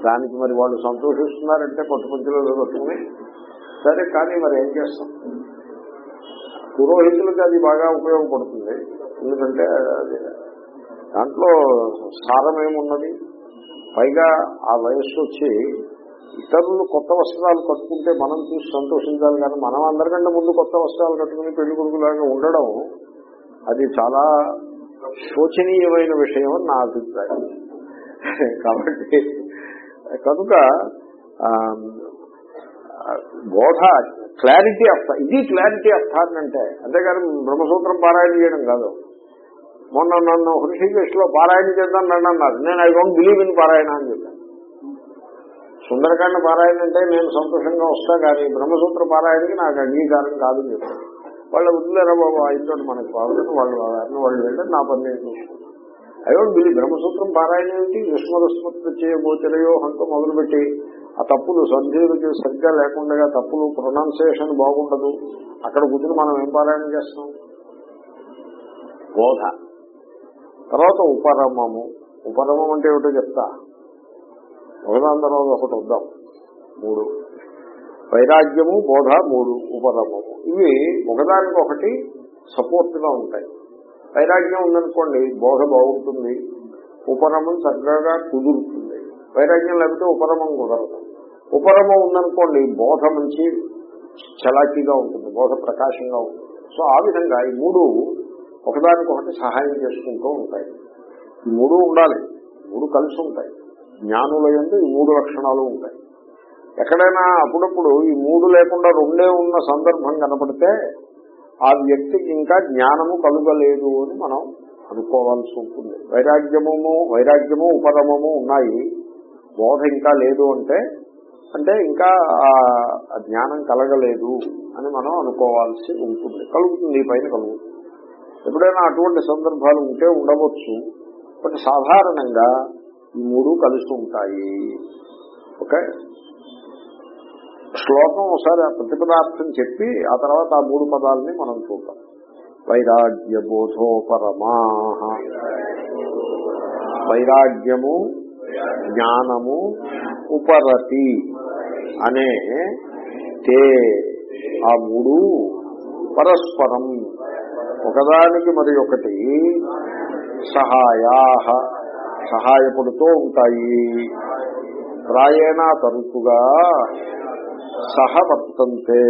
దానికి మరి వాళ్ళు సంతోషిస్తున్నారంటే కొత్త పంచులలో పెట్టుకుని సరే కానీ మరి ఏం చేస్తాం? పురోహితులకు అది బాగా ఉపయోగపడుతుంది. ఎందుకంటే అది దాంట్లో సారం ఏమున్నది పైగా ఆ వయస్సు వచ్చి ఇతరులు కొత్త వస్త్రాలు కట్టుకుంటే మనం చూసి సంతోషించాలి కానీ మనం అందరికంటే ముందు కొత్త వస్త్రాలు కట్టుకుని పెళ్ళి కొడుకులాగా ఉండడం అది చాలా శోచనీయమైన విషయం అని నా అభిప్రాయం. కాబట్టి కనుక బోధ క్లారిటీ ఆఫ్ ఇది క్లారిటీ ఆఫ్ థాట్ అంటే అంతేగాని బ్రహ్మసూత్రం పారాయణ చేయడం కాదు. మొన్న నన్ను హృషికేశ్లో పారాయణ చేద్దాం నన్ను అన్నారు. నేను ఐ డోంట్ బిలీవ్ ఇన్ పారాయణ అని చెప్పాను. సుందరకాండ పారాయణ అంటే నేను సంతోషంగా వస్తా కానీ బ్రహ్మసూత్ర పారాయణకి నాకు అంగీకారం కాదని చెప్పాను వాళ్ళ వదిలేరా బాబు ఇంట్లో మనకి బాగుంటుంది వాళ్ళు వాళ్ళు వెళ్ళి నా పని నేను చూసుకుంటాను. ఐ బ్రహ్మసూత్రం పారాయణ ఏమిటి విశ్వరస్మృతి చేయబోతలేయో అంటూ మొదలుపెట్టి ఆ తప్పులు సంధ్యులకి సరిగ్గా లేకుండా తప్పులు ప్రొనౌన్సియేషన్ బాగుండదు. అక్కడ కూర్చుని మనం ఏం పారాయణ చేస్తాం? బోధ. తర్వాత ఉపరమము. ఉపరమం అంటే ఏమిటో చెప్తా. ఒకదాని తర్వాత ఒకటి వద్దాం. మూడు. వైరాగ్యము బోధ మూడు. ఉపరమము. ఇవి ఒకదానికొకటి సపోర్ట్గా ఉంటాయి. వైరాగ్యం ఉందనుకోండి బోధ బాగుంటుంది. ఉపరమం చక్కగా కుదురుతుంది. వైరాగ్యం లేకపోతే ఉపరమం కుదరదు. ఉపరమం ఉందనుకోండి బోధ మంచి చలాకీగా ఉంటుంది బోధ ప్రకాశంగా ఉంటుంది. సో ఆ విధంగా ఈ మూడు ఒకదానికొకటి సహాయం చేసుకుంటూ ఉంటాయి. ఈ మూడు ఉండాలి. మూడు కలిసి ఉంటాయి. జ్ఞానుల ఎందు ఈ మూడు లక్షణాలు ఉంటాయి. ఎక్కడైనా అప్పుడప్పుడు ఈ మూడు లేకుండా రెండే ఉన్న సందర్భం కనపడితే ఆ వ్యక్తికి ఇంకా జ్ఞానము కలుగలేదు అని మనం అనుకోవాల్సి ఉంటుంది. వైరాగ్యము వైరాగ్యము ఉపరమము ఉన్నాయి. బోధ ఇంకా లేదు అంటే అంటే ఇంకా ఆ జ్ఞానం కలగలేదు అని మనం అనుకోవాల్సి ఉంటుంది. కలుగుతుంది ఈ పైన కలుగుతుంది. ఎప్పుడైనా అటువంటి సందర్భాలు ఉంటే ఉండవచ్చు. బట్ సాధారణంగా ఈ మూడు కలిసి ఉంటాయి. ఓకే? శ్లోకం ఒకసారి ఆ ప్రతిపదార్థం చెప్పి ఆ తర్వాత ఆ మూడు పదాలని మనం చూద్దాం. వైరాగ్య బోధోపరమా వైరాగ్యము జ్ఞానము ఉపరతి అనే తే. ఆ మూడు పరస్పరం. ఒకదానికి మరి ఒకటి సహాయా సహాయపడుతూ ఉంటాయి. ప్రాయేణ తరచుగా సహవర్తంతే.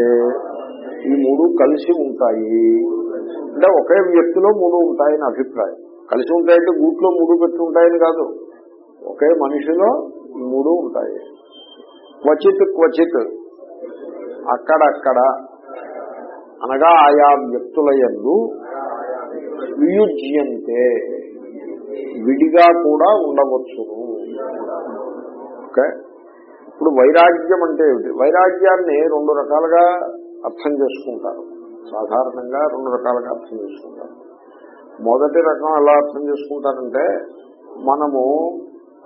ఈ మూడు కలిసి ఉంటాయి. అంటే ఒకే వ్యక్తిలో మూడు ఉంటాయని అభిప్రాయం. కలిసి ఉంటాయంటే గూట్లో మూడు పెట్టి ఉంటాయని కాదు. ఒకే మనిషిలో మూడు ఉంటాయి. క్వచిత్ క్వచిత్ అక్కడక్కడ అనగా ఆయా వ్యక్తుల ఎందు వియుజ్యంతే. విడిగా కూడా ఉండవచ్చును. ఓకే? ఇప్పుడు వైరాగ్యం అంటే ఏమిటి? వైరాగ్యాన్ని రెండు రకాలుగా అర్థం చేసుకుంటారు. సాధారణంగా రెండు రకాలుగా అర్థం చేసుకుంటారు. మొదటి రకం ఎలా అర్థం చేసుకుంటారంటే మనము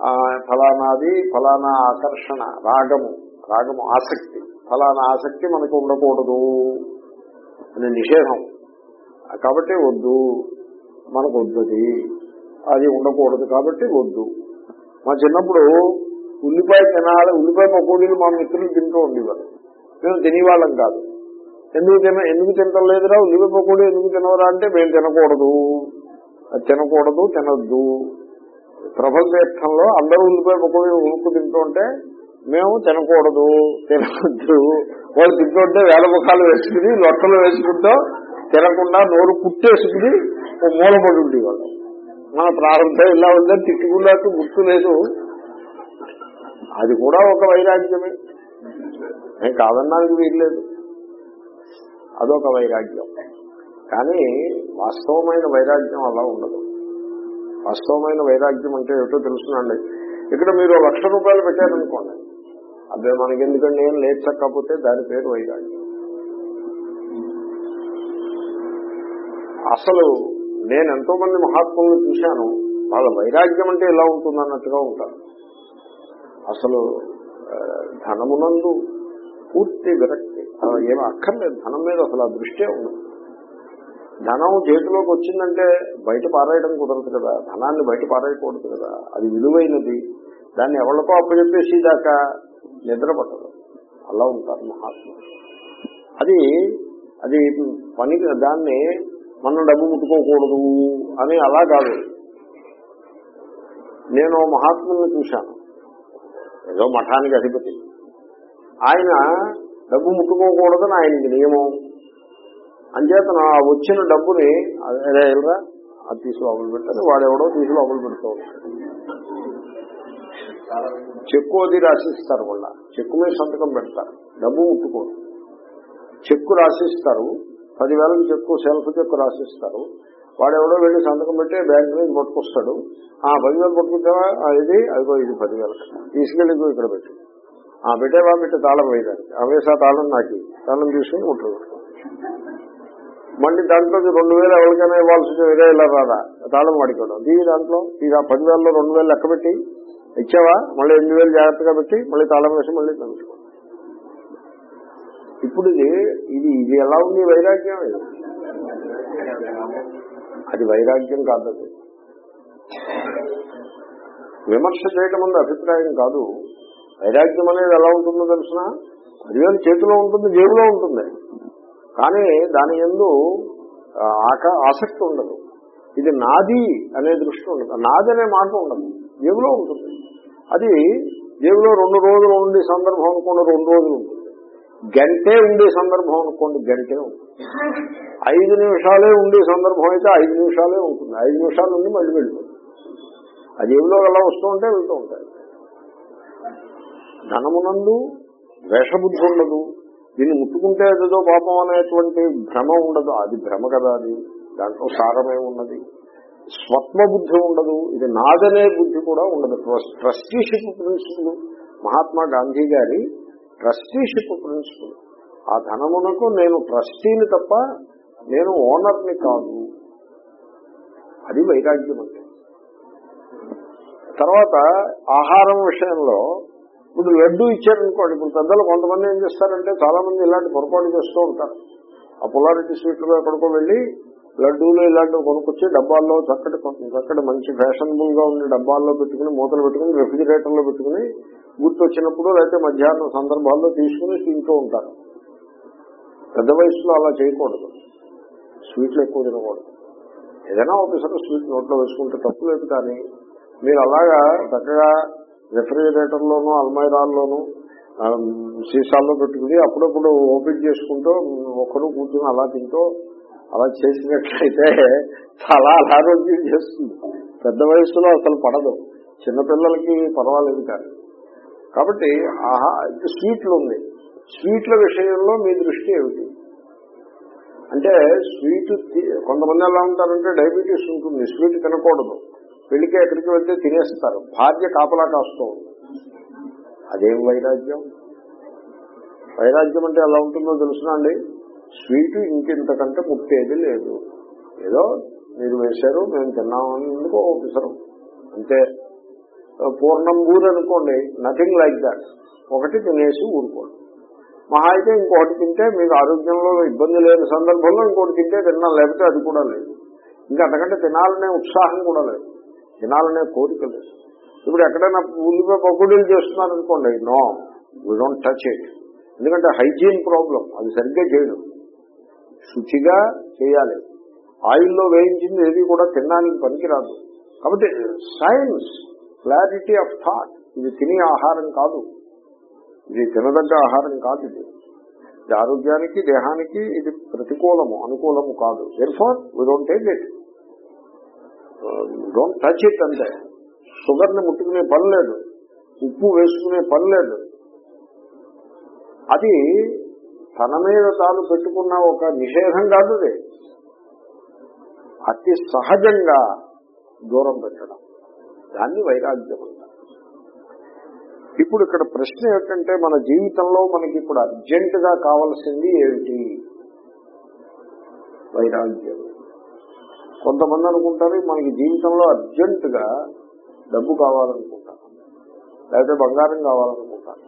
ఆ, ఫలానాది ఫలానా ఆకర్షణ రాగము రాగము ఆసక్తి. ఫలానా ఆసక్తి మనకు ఉండకూడదు అనే నిషేధం. కాబట్టి వద్దు మనకు వద్దుది. అది ఉండకూడదు కాబట్టి వద్దు. మా చిన్నప్పుడు ఉల్లిపాయ తినాలి ఉల్లిపాయ పకోడీలు మా మిత్రులు తింటూ ఉండేవారు. మేము తినేవాళ్ళం కాదు. ఎందుకు తిన ఎందుకు తినటం లేదురా ఉల్లిపాయ పకోడీ ఎందుకు తినవరా అంటే మేము తినకూడదు. అది తినకూడదు తినద్దు. ప్రబల తీర్థంలో అందరూ ఉల్లిపాయ పకోడీ ఉనుక్కు తింటూ ఉంటే మేము తినకూడదు తినద్దు. వాళ్ళు తింటుంటే వేల ముఖాలు వేసుకుని లొట్టలు వేసుకుంటూ తినకుండా నోరు కుట్టేసుకుని ఓ మూలపడి ఉండేవాళ్ళం. మన ప్రారంభం ఇలా ఉందని తిట్టుకున్నట్టు గుర్తు లేదు అది కూడా ఒక వైరాగ్యమే. నేను కాదన్నానికి వీల్లేదు. అదొక వైరాగ్యం. కానీ వాస్తవమైన వైరాగ్యం అలా ఉండదు. వాస్తవమైన వైరాగ్యం అంటే ఏమిటో తెలుసునండి. ఇక్కడ మీరు లక్ష రూపాయలు పెట్టారనుకోండి. అదే మనకి ఎందుకంటే ఏం లేచకపోతే దాని పేరు వైరాగ్యం. అసలు నేను ఎంతో మంది మహాత్ములను చూశాను. వాళ్ళ వైరాగ్యం అంటే ఎలా ఉంటుంది అన్నట్టుగా ఉంటారు. అసలు ధనమునందు పూర్తి విరక్తి. ఏమి అక్కర్లేదు. ధనం మీద అసలు ఆ దృష్టే ఉండదు. ధనం చేతిలోకి వచ్చిందంటే బయట పారేయడం కుదరదు కదా. ధనాన్ని బయట పారేయకూడదు కదా. అది విలువైనది. దాన్ని ఎవరికో అప్పచెప్పేసి దాకా నిద్రపట్టదు. అలా ఉంటారు మహాత్ములు. అది అది పని దాన్ని మనం డబ్బు ముట్టుకోకూడదు అని అలా కాదు. నేను మహాత్ముల్ని చూశాను. ఏదో మఠానికి అధిపతి. ఆయన డబ్బు ముట్టుకోకూడదని ఆయనకి నియమం. అంచేతను ఆ వచ్చిన డబ్బుని అదే వెళ్ళరా అది తీసి లోపల పెట్టని వాడెవడో తీసి లోపల పెడుతూ చెక్కు అది రాసిస్తారు వాళ్ళ. చెక్కు మీద సంతకం పెడతారు. డబ్బు ముట్టుకోరు. చెక్కు రాసిస్తారు. పదివేలకు చెక్కు సెల్ఫ్ చెక్కు రాసిస్తారు. వాడెవడో వెళ్ళి సంతకం పెట్టి బ్యాంక్ నుంచి పట్టుకొస్తాడు ఆ పదివేలు పట్టుకుంటావా ఇది అదిగో ఇది పదివేలు. తీసుకెళ్ళి ఇక్కడ పెట్టు. ఆ పెట్టేవా? పెట్టి తాళం వేయడానికి. అవేసా తాళం నాకి. తాళం తీసుకుని ముట్టు మళ్ళీ దాంట్లో రెండు వేలు ఎవరికైనా ఇవ్వాల్సి వేరే ఇలా రాదా? తాళం వాడుకోవడం దీ దాంట్లో. ఈ ఆ పదివేలలో రెండు వేలు లెక్క పెట్టి ఇచ్చావా? మళ్ళీ ఎనిమిది వేలు జాగ్రత్తగా పెట్టి మళ్ళీ తాళం వేసి మళ్ళీ కలుసుకో ఇప్పుడు ఇది ఇది ఇది ఎలా ఉంది వైరాగ్యం? అది వైరాగ్యం కాదు అది. విమర్శ చేయటం అనేది అభిప్రాయం కాదు. వైరాగ్యం అనేది ఎలా ఉంటుందో తెలిసిన? పదివేలు చేతిలో ఉంటుంది జేబులో ఉంటుంది. కానీ దాని ఎందు ఆక- ఆసక్తి ఉండదు. ఇది నాది అనే దృష్టి ఉండదు. నాది అనే మాట ఉండదు. జేబులో ఉంటుంది. అది జేబులో రెండు రోజులు ఉండే సందర్భం అనుకున్న రెండు రోజులు ఉంటుంది. గంటే ఉండే సందర్భం అనుకోండి గంటే ఉంటుంది. ఐదు నిమిషాలే ఉండే సందర్భం అయితే ఐదు నిమిషాలే ఉంటుంది. ఐదు నిమిషాల నుండి మళ్ళీ వెళ్ళిపోతుంది. ఆ జేబులో అలా వస్తూ ఉంటే వెళ్తూ ఉంటాయి. ధనమునందు వేషబుద్ధి ఉండదు. దీన్ని ముట్టుకుంటే ఏదో పాపం అనేటువంటి భ్రమ ఉండదు. అది భ్రమ కదా అది. దాంట్లో సారమే ఉన్నది. స్వత్వ బుద్ధి ఉండదు. ఇది నాదనే బుద్ధి కూడా ఉండదు. ట్రస్టీషిప్ ప్రిన్సిపల్ మహాత్మా గాంధీ గారి ట్రస్టీషిప్ ప్రిన్సిపల్. ఆ ధనమునకు నేను ట్రస్టీని తప్ప నేను ఓనర్ని కాదు. అది వైరాగ్యం అంటే. తర్వాత ఆహారం విషయంలో ఇప్పుడు లడ్డు ఇచ్చారనుకోండి ఇప్పుడు పెద్దలు కొంతమంది ఏం చేస్తారంటే చాలా మంది ఇలాంటి పొరపాటు చేస్తూ ఉంటారు. ఆ పొలారిటీ స్వీట్లు ఎక్కడికో వెళ్ళి లడ్డూలు ఇలాంటివి కొనుక్కొచ్చి డబ్బాల్లో చక్కటి చక్కటి మంచి ఫ్యాషనబుల్గా ఉండే డబ్బాల్లో పెట్టుకుని మూతలు పెట్టుకుని రెఫ్రిజిరేటర్లో పెట్టుకుని గుర్తొచ్చినప్పుడు లేకపోతే మధ్యాహ్నం సందర్భాల్లో తీసుకుని తింటూ ఉంటారు. పెద్ద వయసులో అలా చేయకూడదు. స్వీట్లు ఎక్కువ తినకూడదు. ఏదైనా ఒకసారి స్వీట్ నోట్లో వేసుకుంటే తప్పు లేదు కానీ మీరు అలాగా చక్కగా రెఫ్రిజిరేటర్లోనూ అల్మైరాల్లోనూ సీసాల్లో పెట్టుకుని అప్పుడప్పుడు ఓపెన్ చేసుకుంటూ ఒకరు కూర్చుని అలా తింటూ అలా చేసినట్లయితే చాలా అనారోగ్యం చేస్తుంది. పెద్ద వయసులో అసలు పడదు. చిన్నపిల్లలకి పర్వాలేదు కానీ. కాబట్టి ఆహా స్వీట్లు ఉంది స్వీట్ల విషయంలో మీ దృష్టి ఏమిటి? అంటే స్వీట్ తి- కొంతమంది ఎలా ఉంటారంటే డయాబెటీస్ ఉంటుంది స్వీట్ తినకూడదు. పెళ్ళికి ఎక్కడికి వెళ్తే తినేస్తారు. భార్య కాపలా కాస్తూ అదేం వైరాగ్యం? వైరాగ్యం అంటే ఎలా ఉంటుందో తెలుసునా అండి? స్వీట్ ఇంకింతకంటే ముట్టేది లేదు. ఏదో మీరు వేశారు మేము తిన్నామనుకో ఓపిసరం అంతే. పూర్ణం ఊరు అనుకోండి నథింగ్ లైక్ దాట్ ఒకటి తినేసి ఊరుకోండి. మహా అయితే ఇంకొకటి తింటే మీకు ఆరోగ్యంలో ఇబ్బంది లేని సందర్భంలో ఇంకోటి తింటే తిన్నా లేకపోతే అది కూడా లేదు. ఇంకా అంతకంటే తినాలనే ఉత్సాహం కూడా లేదు. తినాలనే కోరిక లేదు. ఇప్పుడు ఎక్కడైనా ఉల్లిపాయ పకోడీలు చేస్తున్నారనుకోండి no we don't touch it ఎందుకంటే హైజీన్ ప్రాబ్లం అది సరిగ్గా చేయడం శుచిగా చేయాలి. ఆయిల్లో వేయించింది ఏది కూడా తినడానికి పనికిరాదు. కాబట్టి సైన్స్ క్లారిటీ ఆఫ్ థాట్ ఇది తినే ఆహారం కాదు. ఇది తినదగ్గ ఆహారం కాదు ఇది. ఇది ఆరోగ్యానికి దేహానికి ఇది ప్రతికూలము అనుకూలము కాదు. Therefore we don't take it don't touch it అంటే షుగర్ని ముట్టుకునే పని లేదు. ఉప్పు వేసుకునే పని లేదు. అది తన మీద తాను పెట్టుకున్న ఒక నిషేధం కాదు అది. అతి సహజంగా దూరం పెట్టడం. దాన్ని వైరాగ్యం అంటారు. ఇప్పుడు ఇక్కడ ప్రశ్న ఏంటంటే మన జీవితంలో మనకి ఇప్పుడు అర్జెంట్గా కావాల్సింది ఏమిటి? వైరాగ్యం. కొంతమంది అనుకుంటారు మనకి జీవితంలో అర్జెంట్గా డబ్బు కావాలనుకుంటారు. లేకపోతే బంగారం కావాలనుకుంటారు.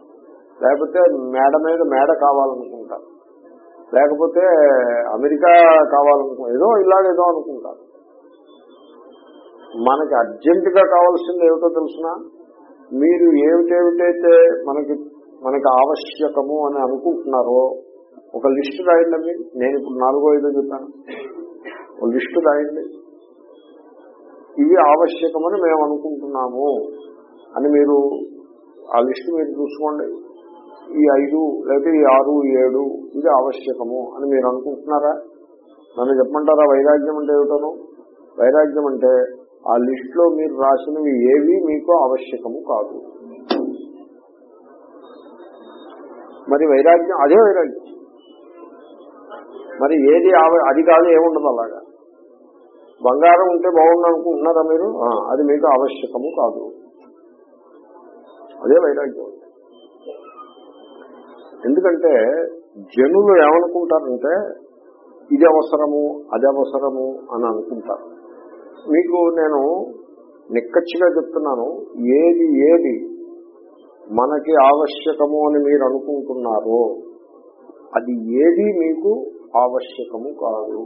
లేకపోతే మేడ మీద మేడ కావాలనుకుంటారు. లేకపోతే అమెరికా కావాలనుకో ఏదో ఇలాగేదో అనుకుంటారు. మనకి అర్జెంట్గా కావాల్సింది ఏమిటో తెలుసిన? మీరు ఏమిటేమిటైతే మనకి మనకి ఆవశ్యకము అని అనుకుంటున్నారో ఒక లిస్టు రాయండి నేను ఇప్పుడు నాలుగో ఐదో చెప్పాను. ఒక లిస్టు రాయండి. ఇవి ఆవశ్యకమని మేము అనుకుంటున్నాము అని మీరు ఆ లిస్టు మీరు చూసుకోండి. ఈ ఐదు లేకపోతే ఈ ఆరు ఏడు ఇది ఆవశ్యకము అని మీరు అనుకుంటున్నారా? నన్ను చెప్పమంటారా? వైరాగ్యం అంటే ఏమిటను? వైరాగ్యం అంటే ఆ లిస్ట్లో మీరు రాసినవి ఏవి మీకు ఆవశ్యకము కాదు. మరి వైరాగ్యం అదే వైరాగ్యం. మరి ఏది అది కాదు ఏముండదు అలాగా. బంగారం ఉంటే బాగుండు అనుకుంటున్నారా మీరు అది మీకు ఆవశ్యకము కాదు. అదే వైరాగ్యం. ఎందుకంటే జనులు ఏమనుకుంటారంటే ఇది అవసరము అది అవసరము అని అనుకుంటారు. మీకు నేను నిక్కచ్చిగా చెప్తున్నాను ఏది ఏది మనకి ఆవశ్యకము అని మీరు అనుకుంటున్నారో అది ఏది మీకు ఆవశ్యకము కాదు.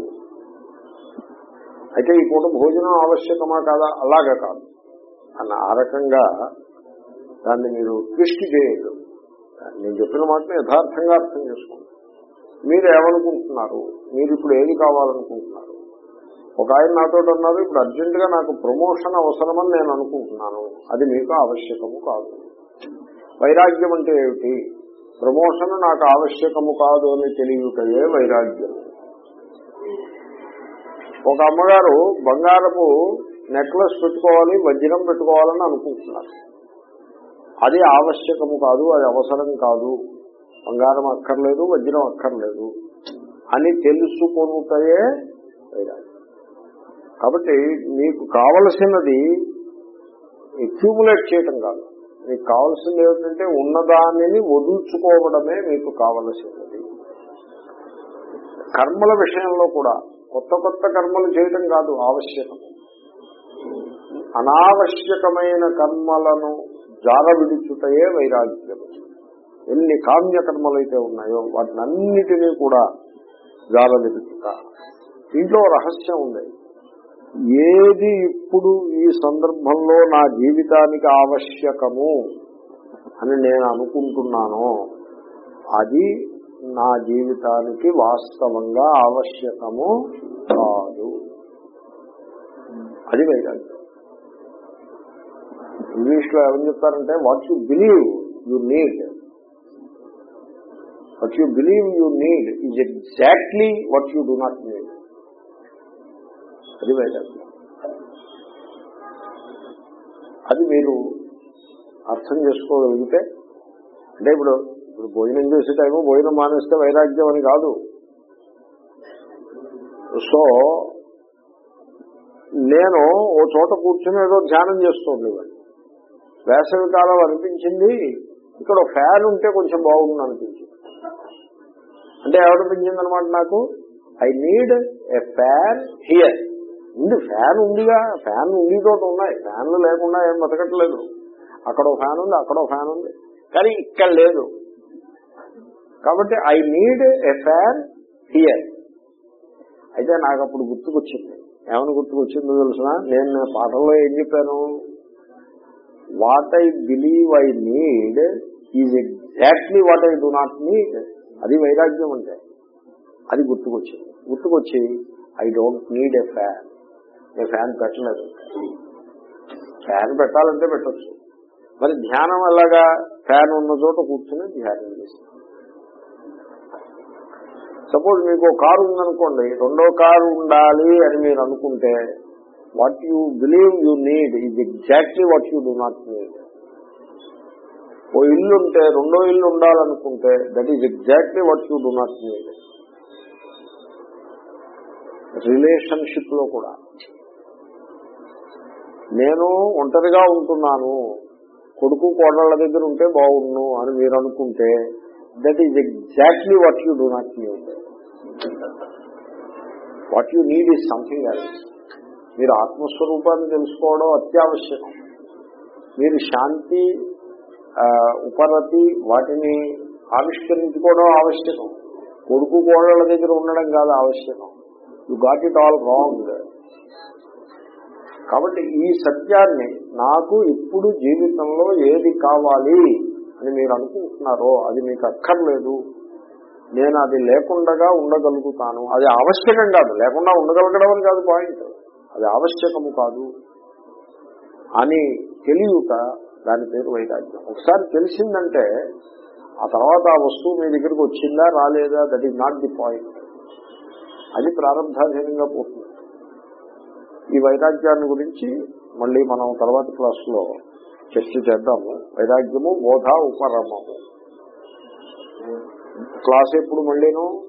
అయితే ఈ పూట భోజనం ఆవశ్యకమా కాదా? అలాగా కాదు. అన్న ఆ రకంగా దాన్ని మీరు ట్విస్ట్ చేయదు నేను చెప్పిన మాటను యథార్థంగా అర్థం చేసుకోండి. మీరు ఏమనుకుంటున్నారు? మీరు ఇప్పుడు ఏది కావాలనుకుంటున్నారు? ఒక ఆయన నాతో అన్నారు ఇప్పుడు అర్జెంట్గా నాకు ప్రమోషన్ అవసరమని నేను అనుకుంటున్నాను. అది మీకు ఆవశ్యకము కాదు. వైరాగ్యం అంటే ఏమిటి? ప్రమోషన్ నాకు ఆవశ్యకము కాదు అని తెలియటయే వైరాగ్యం. ఒక అమ్మగారు బంగారపు నెక్లెస్ పెట్టుకోవాలి వజ్రం పెట్టుకోవాలని అనుకుంటున్నారు. అది ఆవశ్యకము కాదు అది అవసరం కాదు. బంగారం అక్కర్లేదు వజ్రం అక్కర్లేదు అని తెలుసుకొనుటయే వైరాగ్యం. కాబట్టి మీకు కావలసినది అక్యూములేట్ చేయటం కాదు. మీకు కావలసింది ఏమిటంటే ఉన్నదానిని వదుల్చుకోవడమే మీకు కావలసినది. కర్మల విషయంలో కూడా కొత్త కొత్త కర్మలు చేయటం కాదు ఆవశ్యకం. అనావశ్యకమైన కర్మలను జారవిడుచుటయే వైరాగ్యము. వైరాగ్యం ఎన్ని కామ్య కర్మలైతే ఉన్నాయో వాటినన్నిటినీ కూడా జారవిడుచుట. దీంట్లో రహస్యం ఉంది. ఏది ఇప్పుడు ఈ సందర్భంలో నా జీవితానికి ఆవశ్యకము అని నేను అనుకుంటున్నానో అది నా జీవితానికి వాస్తవంగా ఆవశ్యకము కాదు. అది వైరాగ్యం. ఇంగ్లీష్లో ఏమని చెప్తారంటే what you believe you need what you believe you need is exactly what you do not need అది వైరాగ్యం అది మీరు అర్థం చేసుకోగలిగితే అంటే ఇప్పుడు ఇప్పుడు భోజనం చేసే టైము భోజనం మానేస్తే వైరాగ్యం అని కాదు. సో నేను ఓ చోట కూర్చుని ఏదో ధ్యానం చేస్తుంది వేసవి కాలం అనిపించింది ఇక్కడ ఫ్యాన్ ఉంటే కొంచెం బాగుంది అనిపించింది. అంటే ఏమనిపించింది అనమాట నాకు? I need a fan here. ఉంది ఫ్యాన్ ఉందిగా ఫ్యాన్ ఉండి చోట ఉన్నాయి. ఫ్యాన్లు లేకుండా ఏం బతకట్లేదు. అక్కడో ఫ్యాన్ ఉంది అక్కడో ఫ్యాన్ ఉంది. కానీ ఇక్కడ లేదు. కాబట్టి I need a fan here. అయితే నాకు అప్పుడు గుర్తుకొచ్చింది. ఏమని గుర్తుకొచ్చిందో తెలిసిన నేను పాటల్లో ఏం చెప్పాను? What I believe I need is exactly what I do not need. అది వైరాగ్యం అంటే. అది గుర్తుకొచ్చింది. గుర్తుకొచ్చి I don't need a fan. నేను ఫ్యాన్ పెట్టలేదు ఫ్యాన్ పెట్టాలంటే పెట్టచ్చు. మరి ధ్యానం ఎలాగా ఫ్యాన్ ఉన్న చోట కూర్చుని ధ్యానం చేస్తాను సపోజ్ మీకు కారు ఉందనుకోండి రెండో కారు ఉండాలి అని మీరు అనుకుంటే what you believe you need is exactly what you do not need ఓ ఇల్లు ఉంటే రెండో ఇల్లు ఉండాలనుకుంటే that is exactly what you do not need రిలేషన్షిప్లో కూడా. నేను ఒంటరిగా ఉంటున్నాను కొడుకు కోడళ్ళ దగ్గర ఉంటే బాగుండు అని మీరు అనుకుంటే that is exactly what you do not need what you need is something else మీరు ఆత్మస్వరూపాన్ని తెలుసుకోవడం అత్యావశ్యకం. మీరు శాంతి ఉపరతి వాటిని ఆవిష్కరించుకోవడం ఆవశ్యకం. కొడుకు కోడళ్ళ దగ్గర ఉండడం కాదు ఆవశ్యకం. You got it all wrong కాబట్టి ఈ సత్యాన్ని నాకు ఇప్పుడు జీవితంలో ఏది కావాలి అని మీరు అనుకుంటున్నారో అది మీకు అక్కర్లేదు. నేను అది లేకుండా ఉండగలుగుతాను. అది ఆవశ్యకం కాదు. లేకుండా ఉండగలగడం అని కాదు పాయింట్. అది ఆవశ్యకము కాదు అని తెలియట దాని పేరు వైరాగ్యం. ఒకసారి తెలిసిందంటే ఆ తర్వాత ఆ వస్తువు మీ దగ్గరికి వచ్చిందా రాలేదా? That is not the point అది ప్రారంభాధీనంగా పోతుంది. ఈ వైరాగ్యాన్ని గురించి మళ్ళీ మనం తర్వాత క్లాస్లో చర్చ చేద్దాము. వైరాగ్యము బోధ ఉపరమము. క్లాస్ ఎప్పుడు మళ్ళీను?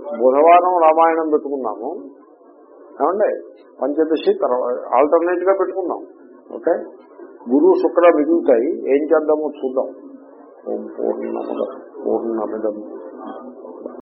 బుధవారం రామాయణం పెట్టుకున్నాము. ఏమండి? పంచదశి తర్వాత ఆల్టర్నేట్గా పెట్టుకున్నాం. ఓకే? గురు శుక్ర మిగులుతాయి. ఏం చేద్దామో చూద్దాం. ఓం పూర్ణముద పూర్ణమిదం.